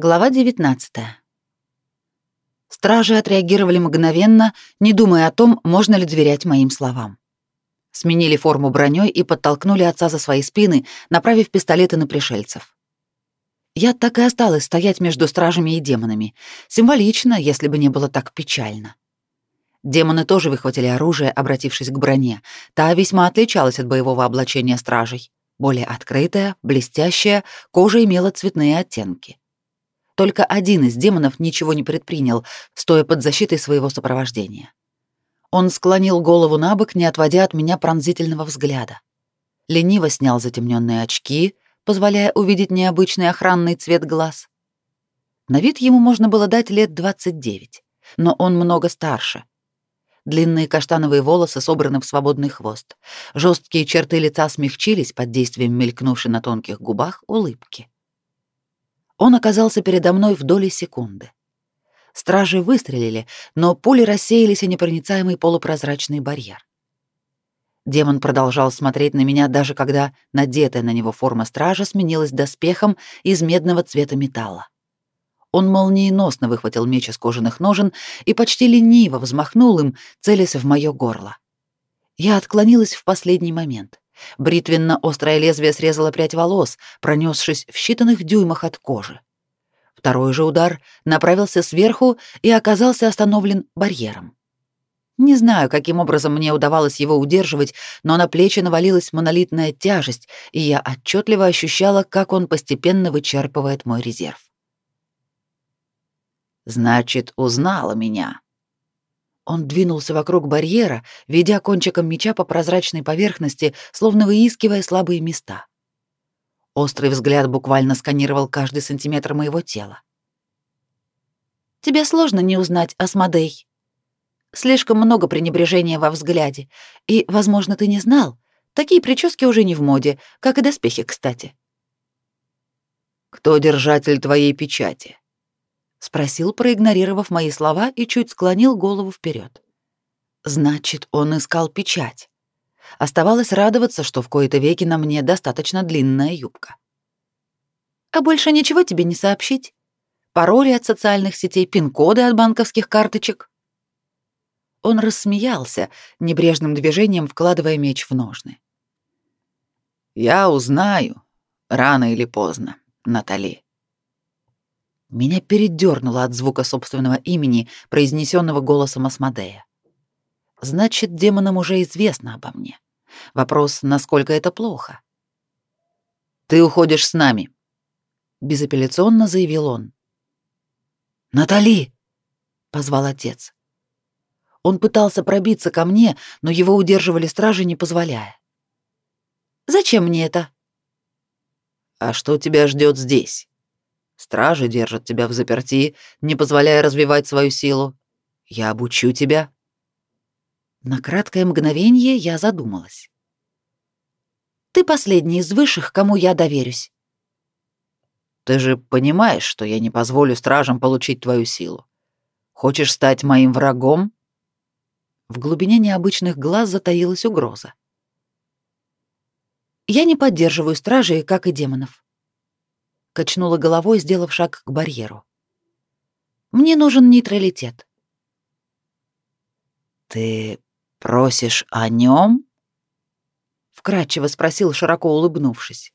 Глава 19. Стражи отреагировали мгновенно, не думая о том, можно ли доверять моим словам. Сменили форму броней и подтолкнули отца за свои спины, направив пистолеты на пришельцев. Я так и осталась стоять между стражами и демонами. Символично, если бы не было так печально. Демоны тоже выхватили оружие, обратившись к броне. Та весьма отличалась от боевого облачения стражей. Более открытая, блестящая, кожа имела цветные оттенки. Только один из демонов ничего не предпринял, стоя под защитой своего сопровождения. Он склонил голову на бок, не отводя от меня пронзительного взгляда. Лениво снял затемненные очки, позволяя увидеть необычный охранный цвет глаз. На вид ему можно было дать лет 29, но он много старше. Длинные каштановые волосы собраны в свободный хвост. Жесткие черты лица смягчились под действием мелькнувшей на тонких губах улыбки. Он оказался передо мной в доли секунды. Стражи выстрелили, но пули рассеялись о непроницаемый полупрозрачный барьер. Демон продолжал смотреть на меня, даже когда надетая на него форма стража сменилась доспехом из медного цвета металла. Он молниеносно выхватил меч из кожаных ножен и почти лениво взмахнул им, целясь в моё горло. Я отклонилась в последний момент. Бритвенно-острое лезвие срезало прядь волос, пронесшись в считанных дюймах от кожи. Второй же удар направился сверху и оказался остановлен барьером. Не знаю, каким образом мне удавалось его удерживать, но на плечи навалилась монолитная тяжесть, и я отчетливо ощущала, как он постепенно вычерпывает мой резерв. «Значит, узнала меня», он двинулся вокруг барьера, ведя кончиком меча по прозрачной поверхности, словно выискивая слабые места. Острый взгляд буквально сканировал каждый сантиметр моего тела. «Тебе сложно не узнать, Асмодей. Слишком много пренебрежения во взгляде, и, возможно, ты не знал, такие прически уже не в моде, как и доспехи, кстати». «Кто держатель твоей печати?» Спросил, проигнорировав мои слова и чуть склонил голову вперед. Значит, он искал печать. Оставалось радоваться, что в кои-то веки на мне достаточно длинная юбка. А больше ничего тебе не сообщить? Пароли от социальных сетей, пин-коды от банковских карточек? Он рассмеялся, небрежным движением вкладывая меч в ножны. Я узнаю, рано или поздно, Натали. Меня передернуло от звука собственного имени, произнесенного голосом Асмодея. Значит, демонам уже известно обо мне. Вопрос, насколько это плохо. Ты уходишь с нами, безапелляционно заявил он. Натали, позвал отец. Он пытался пробиться ко мне, но его удерживали стражи, не позволяя. Зачем мне это? А что тебя ждет здесь? Стражи держат тебя в заперти, не позволяя развивать свою силу. Я обучу тебя». На краткое мгновение я задумалась. «Ты последний из высших, кому я доверюсь». «Ты же понимаешь, что я не позволю стражам получить твою силу. Хочешь стать моим врагом?» В глубине необычных глаз затаилась угроза. «Я не поддерживаю стражей, как и демонов качнула головой, сделав шаг к барьеру. Мне нужен нейтралитет. Ты просишь о нем? вкрадчиво спросил, широко улыбнувшись.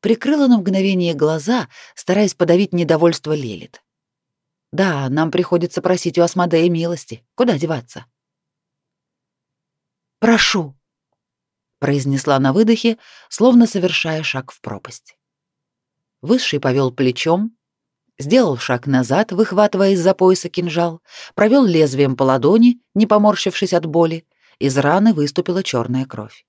Прикрыла на мгновение глаза, стараясь подавить недовольство Лилит. Да, нам приходится просить у Асмодея милости. Куда деваться? Прошу, произнесла на выдохе, словно совершая шаг в пропасть. Высший повел плечом, сделал шаг назад, выхватывая из-за пояса кинжал, провел лезвием по ладони, не поморщившись от боли, из раны выступила черная кровь.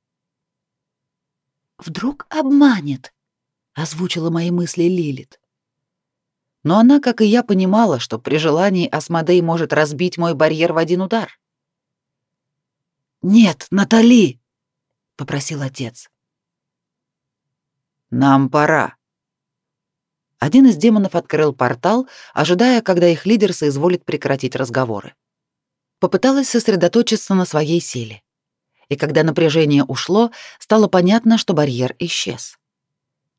«Вдруг обманет?» — озвучила мои мысли Лилит. Но она, как и я, понимала, что при желании Асмодей может разбить мой барьер в один удар. «Нет, Натали!» — попросил отец. «Нам пора», один из демонов открыл портал, ожидая, когда их лидер соизволит прекратить разговоры. Попыталась сосредоточиться на своей силе. И когда напряжение ушло, стало понятно, что барьер исчез.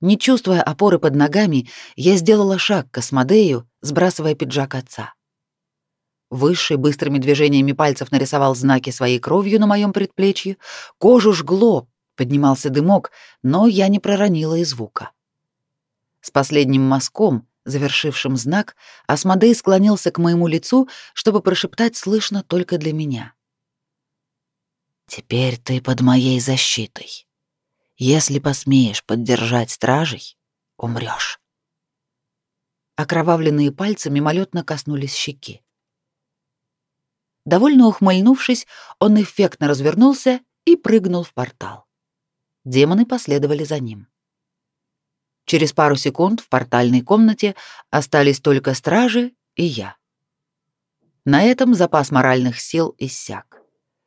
Не чувствуя опоры под ногами, я сделала шаг к Асмодею, сбрасывая пиджак отца. Высший быстрыми движениями пальцев нарисовал знаки своей кровью на моем предплечье, кожу жгло, поднимался дымок, но я не проронила и звука. С последним мазком, завершившим знак, Асмодей склонился к моему лицу, чтобы прошептать слышно только для меня. «Теперь ты под моей защитой. Если посмеешь поддержать стражей, умрёшь». Окровавленные пальцы мимолетно коснулись щеки. Довольно ухмыльнувшись, он эффектно развернулся и прыгнул в портал. Демоны последовали за ним. Через пару секунд в портальной комнате остались только стражи и я. На этом запас моральных сил иссяк.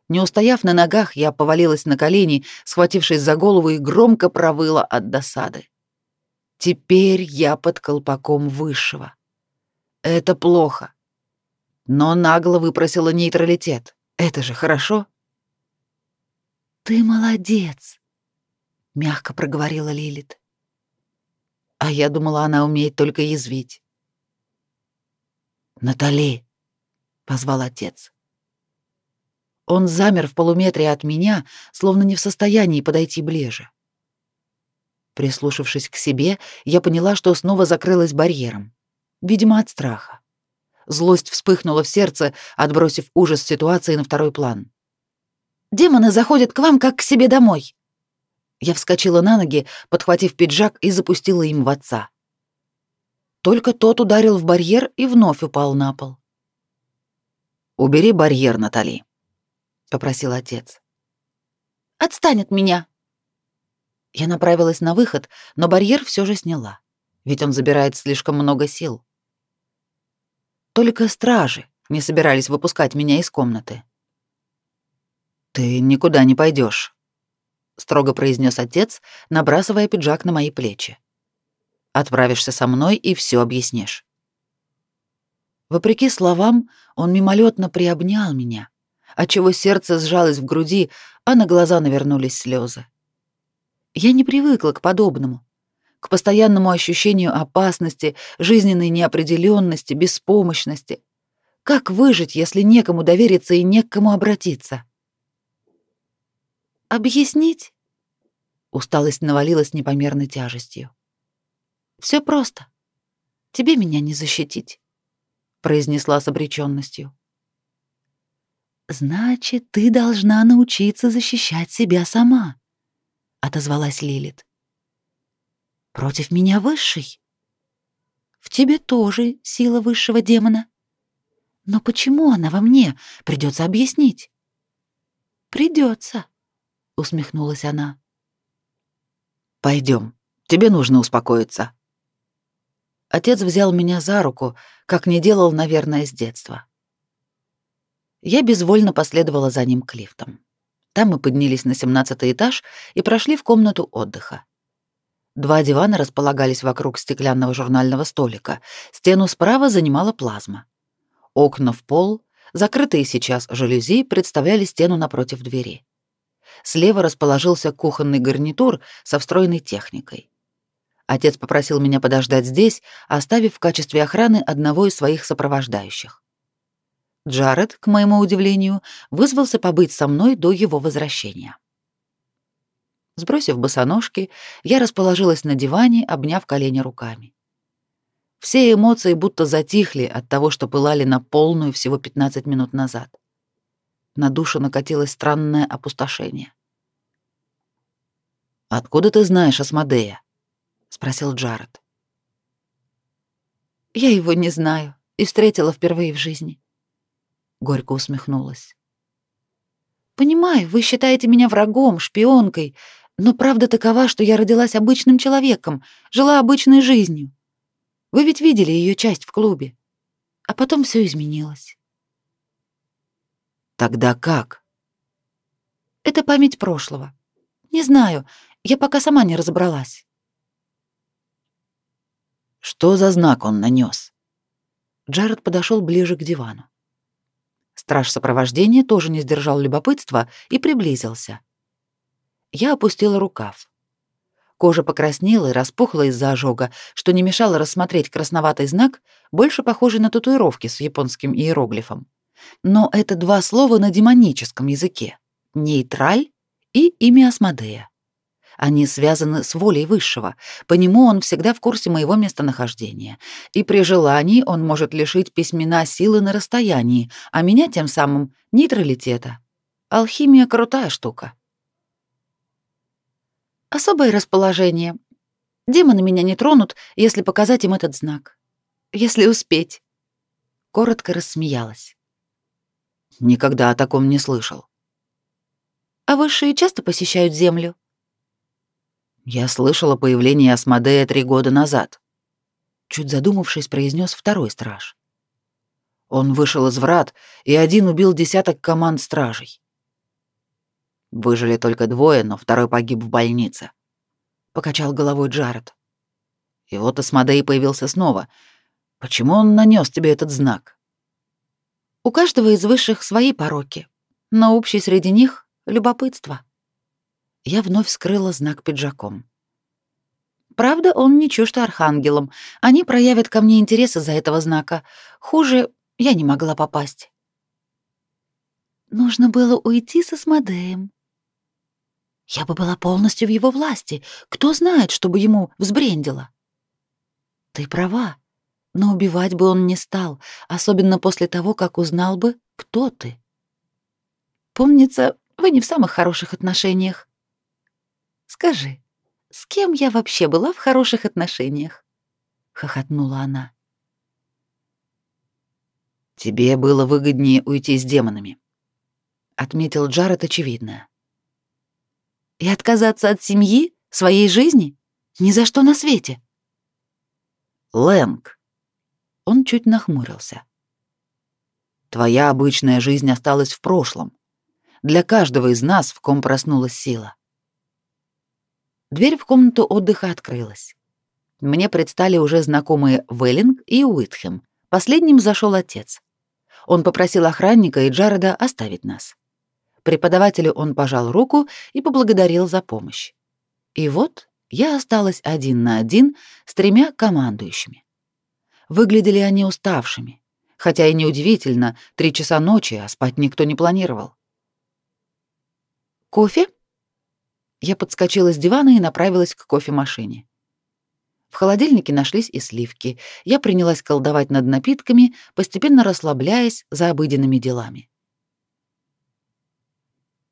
Не устояв на ногах, я повалилась на колени, схватившись за голову и громко провыла от досады. Теперь я под колпаком высшего. Это плохо но нагло выпросила нейтралитет. Это же хорошо. Ты молодец, мягко проговорила Лилит. А я думала, она умеет только язвить. Натали, позвал отец. Он замер в полуметре от меня, словно не в состоянии подойти ближе. Прислушавшись к себе, я поняла, что снова закрылась барьером, видимо, от страха. Злость вспыхнула в сердце, отбросив ужас ситуации на второй план. «Демоны заходят к вам, как к себе домой!» Я вскочила на ноги, подхватив пиджак и запустила им в отца. Только тот ударил в барьер и вновь упал на пол. «Убери барьер, Натали», — попросил отец. «Отстань от меня!» Я направилась на выход, но барьер все же сняла, ведь он забирает слишком много сил. Только стражи не собирались выпускать меня из комнаты. «Ты никуда не пойдешь, строго произнес отец, набрасывая пиджак на мои плечи. «Отправишься со мной и все объяснишь». Вопреки словам, он мимолетно приобнял меня, отчего сердце сжалось в груди, а на глаза навернулись слезы. Я не привыкла к подобному, к постоянному ощущению опасности, жизненной неопределенности, беспомощности. Как выжить, если некому довериться и не к кому обратиться? Объяснить? Усталость навалилась непомерной тяжестью. Все просто. Тебе меня не защитить, произнесла с обреченностью. Значит, ты должна научиться защищать себя сама, отозвалась Лилит. Против меня высший? В тебе тоже сила высшего демона. Но почему она во мне? Придется объяснить. Придется, усмехнулась она. Пойдем, тебе нужно успокоиться. Отец взял меня за руку, как не делал, наверное, с детства. Я безвольно последовала за ним к лифтам. Там мы поднялись на семнадцатый этаж и прошли в комнату отдыха. Два дивана располагались вокруг стеклянного журнального столика. Стену справа занимала плазма. Окна в пол, закрытые сейчас жалюзи, представляли стену напротив двери. Слева расположился кухонный гарнитур со встроенной техникой. Отец попросил меня подождать здесь, оставив в качестве охраны одного из своих сопровождающих. Джаред, к моему удивлению, вызвался побыть со мной до его возвращения. Сбросив босоножки, я расположилась на диване, обняв колени руками. Все эмоции будто затихли от того, что пылали на полную всего 15 минут назад. На душу накатилось странное опустошение. «Откуда ты знаешь Асмодея?» — спросил Джаред. «Я его не знаю и встретила впервые в жизни». Горько усмехнулась. «Понимаю, вы считаете меня врагом, шпионкой, но правда такова, что я родилась обычным человеком, жила обычной жизнью. Вы ведь видели ее часть в клубе. А потом все изменилось. Тогда как? Это память прошлого. Не знаю, я пока сама не разобралась. Что за знак он нанес? Джаред подошел ближе к дивану. Страж сопровождения тоже не сдержал любопытства и приблизился. Я опустила рукав. Кожа покраснела и распухла из-за ожога, что не мешало рассмотреть красноватый знак, больше похожий на татуировки с японским иероглифом. Но это два слова на демоническом языке — нейтраль и имя Асмодея. Они связаны с волей Высшего, по нему он всегда в курсе моего местонахождения, и при желании он может лишить письмена силы на расстоянии, а меня тем самым — нейтралитета. Алхимия — крутая штука. Особое расположение. Демоны меня не тронут, если показать им этот знак. Если успеть. Коротко рассмеялась. Никогда о таком не слышал. А высшие часто посещают Землю? Я слышал о появлении Асмодея три года назад. Чуть задумавшись, произнес второй страж. Он вышел из врат, и один убил десяток команд стражей. Выжили только двое, но второй погиб в больнице. Покачал головой Джаред. И вот Асмодей появился снова. Почему он нанес тебе этот знак? У каждого из высших свои пороки, но общий среди них — любопытство. Я вновь скрыла знак пиджаком. Правда, он не чужд архангелам. Они проявят ко мне интерес из-за этого знака. Хуже я не могла попасть. Нужно было уйти со Смодеем, я бы была полностью в его власти. Кто знает, что бы ему взбрендило? Ты права, но убивать бы он не стал, особенно после того, как узнал бы, кто ты. Помнится, вы не в самых хороших отношениях. Скажи, с кем я вообще была в хороших отношениях? хохотнула она. Тебе было выгоднее уйти с демонами, отметил Джаред очевидное. И отказаться от семьи, своей жизни? Ни за что на свете. Лэнг. Он чуть нахмурился. Твоя обычная жизнь осталась в прошлом. Для каждого из нас, в ком проснулась сила. Дверь в комнату отдыха открылась. Мне предстали уже знакомые Веллинг и Уитхем. Последним зашел отец. Он попросил охранника и Джареда оставить нас. Преподавателю он пожал руку и поблагодарил за помощь. И вот я осталась один на один с тремя командующими. Выглядели они уставшими, хотя и неудивительно, три часа ночи, а спать никто не планировал. «Кофе?» Я подскочила с дивана и направилась к кофемашине. В холодильнике нашлись и сливки. Я принялась колдовать над напитками, постепенно расслабляясь за обыденными делами.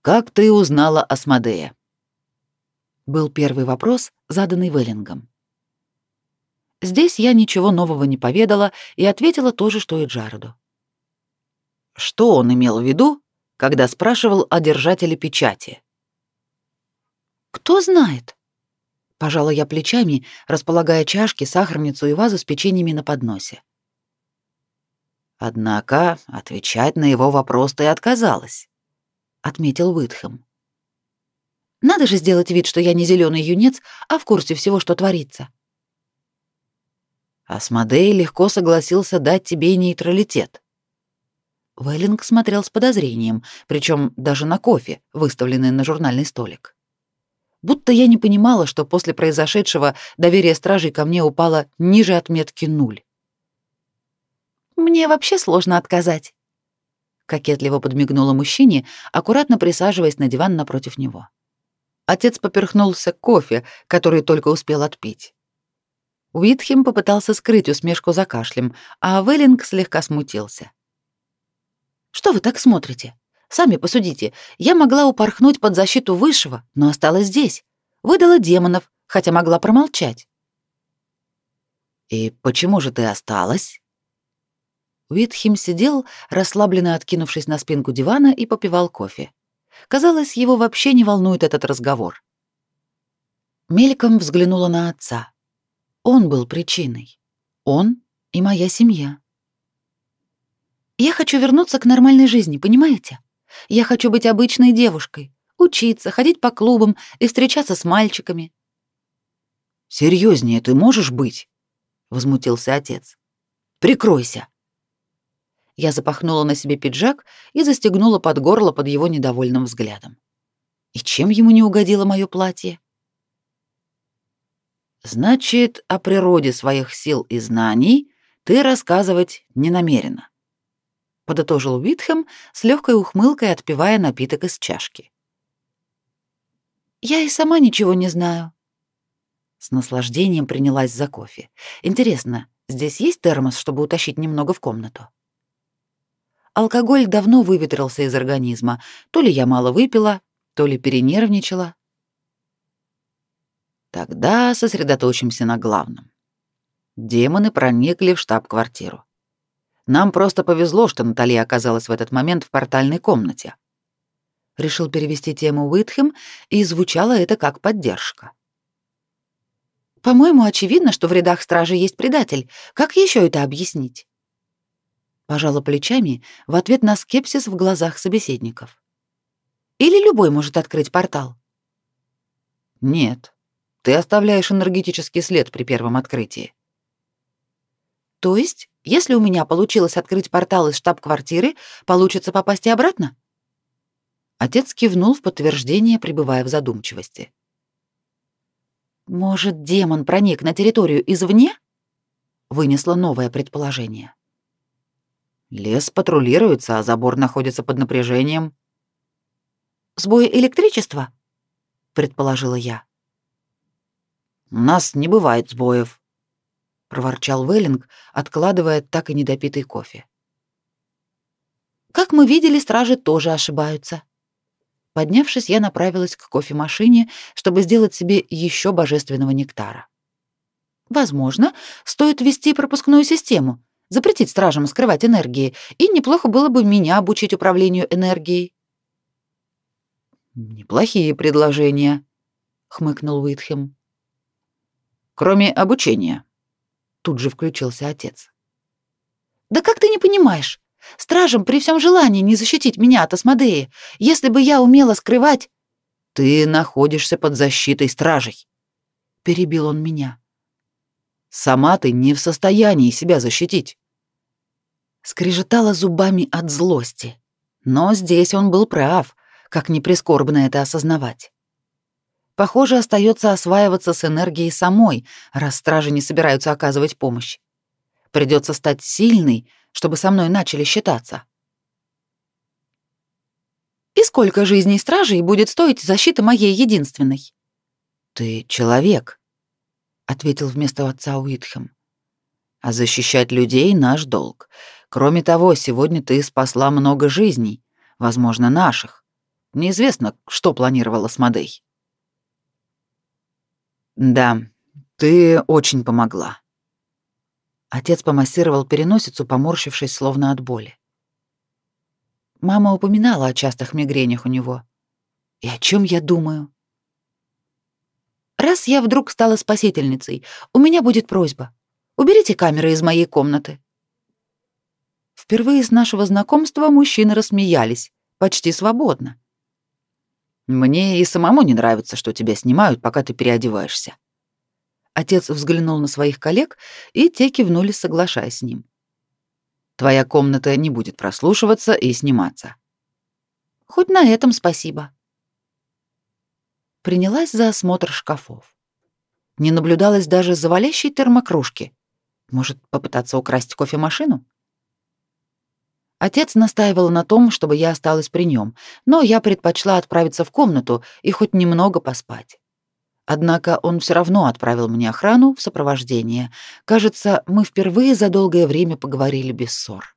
Как ты узнала о Смодее? Был первый вопрос, заданный Веллингом. Здесь я ничего нового не поведала и ответила то же, что и Джареду. Что он имел в виду, когда спрашивал о держателе печати? Кто знает? Пожала я плечами, располагая чашки, сахарницу и вазу с печеньями на подносе. Однако отвечать на его вопрос ты отказалась отметил Уитхэм. Надо же сделать вид, что я не зеленый юнец, а в курсе всего, что творится. Асмодей легко согласился дать тебе нейтралитет. Веллинг смотрел с подозрением, причем даже на кофе, выставленный на журнальный столик. Будто я не понимала, что после произошедшего доверие стражей ко мне упало ниже отметки нуль. Мне вообще сложно отказать кокетливо подмигнула мужчине, аккуратно присаживаясь на диван напротив него. Отец поперхнулся кофе, который только успел отпить. Уитхем попытался скрыть усмешку за кашлем, а Веллинг слегка смутился. «Что вы так смотрите? Сами посудите. Я могла упорхнуть под защиту Высшего, но осталась здесь. Выдала демонов, хотя могла промолчать». «И почему же ты осталась?» Уитхим сидел, расслабленно откинувшись на спинку дивана и попивал кофе. Казалось, его вообще не волнует этот разговор. Мельком взглянула на отца. Он был причиной. Он и моя семья. Я хочу вернуться к нормальной жизни, понимаете? Я хочу быть обычной девушкой, учиться, ходить по клубам и встречаться с мальчиками. Серьезнее ты можешь быть? возмутился отец. Прикройся. Я запахнула на себе пиджак и застегнула под горло под его недовольным взглядом. И чем ему не угодило мое платье? Значит, о природе своих сил и знаний ты рассказывать не намерена. Подытожил Уитхэм с легкой ухмылкой, отпивая напиток из чашки. Я и сама ничего не знаю. С наслаждением принялась за кофе. Интересно, здесь есть термос, чтобы утащить немного в комнату? Алкоголь давно выветрился из организма. То ли я мало выпила, то ли перенервничала. Тогда сосредоточимся на главном. Демоны проникли в штаб-квартиру. Нам просто повезло, что Наталья оказалась в этот момент в портальной комнате. Решил перевести тему Уитхэм, и звучало это как поддержка. По-моему, очевидно, что в рядах стражи есть предатель. Как еще это объяснить? Пожала плечами в ответ на скепсис в глазах собеседников. Или любой может открыть портал? Нет. Ты оставляешь энергетический след при первом открытии. То есть, если у меня получилось открыть портал из штаб-квартиры, получится попасть и обратно? Отец кивнул в подтверждение, пребывая в задумчивости. Может, демон проник на территорию извне? Вынесло новое предположение. Лес патрулируется, а забор находится под напряжением. Сбой электричества? предположила я. У нас не бывает сбоев, проворчал Веллинг, откладывая так и недопитый кофе. Как мы видели, стражи тоже ошибаются. Поднявшись, я направилась к кофемашине, чтобы сделать себе еще божественного нектара. Возможно, стоит ввести пропускную систему, запретить стражам скрывать энергии, и неплохо было бы меня обучить управлению энергией. Неплохие предложения, хмыкнул Уитхем. Кроме обучения. Тут же включился отец. Да как ты не понимаешь? Стражам при всем желании не защитить меня от Асмодеи. Если бы я умела скрывать... Ты находишься под защитой стражей. Перебил он меня. Сама ты не в состоянии себя защитить. Скрежетала зубами от злости. Но здесь он был прав, как ни прискорбно это осознавать. Похоже, остается осваиваться с энергией самой, раз стражи не собираются оказывать помощь. Придется стать сильной, чтобы со мной начали считаться. И сколько жизней стражей будет стоить защита моей единственной? Ты человек, ответил вместо отца Уитхэм. А защищать людей наш долг. Кроме того, сегодня ты спасла много жизней, возможно, наших. Неизвестно, что планировала Смодей. Да, ты очень помогла. Отец помассировал переносицу, поморщившись словно от боли. Мама упоминала о частых мигренях у него. И о чем я думаю? Раз я вдруг стала спасительницей, у меня будет просьба. Уберите камеры из моей комнаты. Впервые с нашего знакомства мужчины рассмеялись, почти свободно. Мне и самому не нравится, что тебя снимают, пока ты переодеваешься. Отец взглянул на своих коллег, и те кивнули, соглашаясь с ним. Твоя комната не будет прослушиваться и сниматься. Хоть на этом спасибо. Принялась за осмотр шкафов. Не наблюдалось даже завалящей термокружки. Может, попытаться украсть кофемашину? Отец настаивал на том, чтобы я осталась при нем, но я предпочла отправиться в комнату и хоть немного поспать. Однако он все равно отправил мне охрану в сопровождение. Кажется, мы впервые за долгое время поговорили без ссор.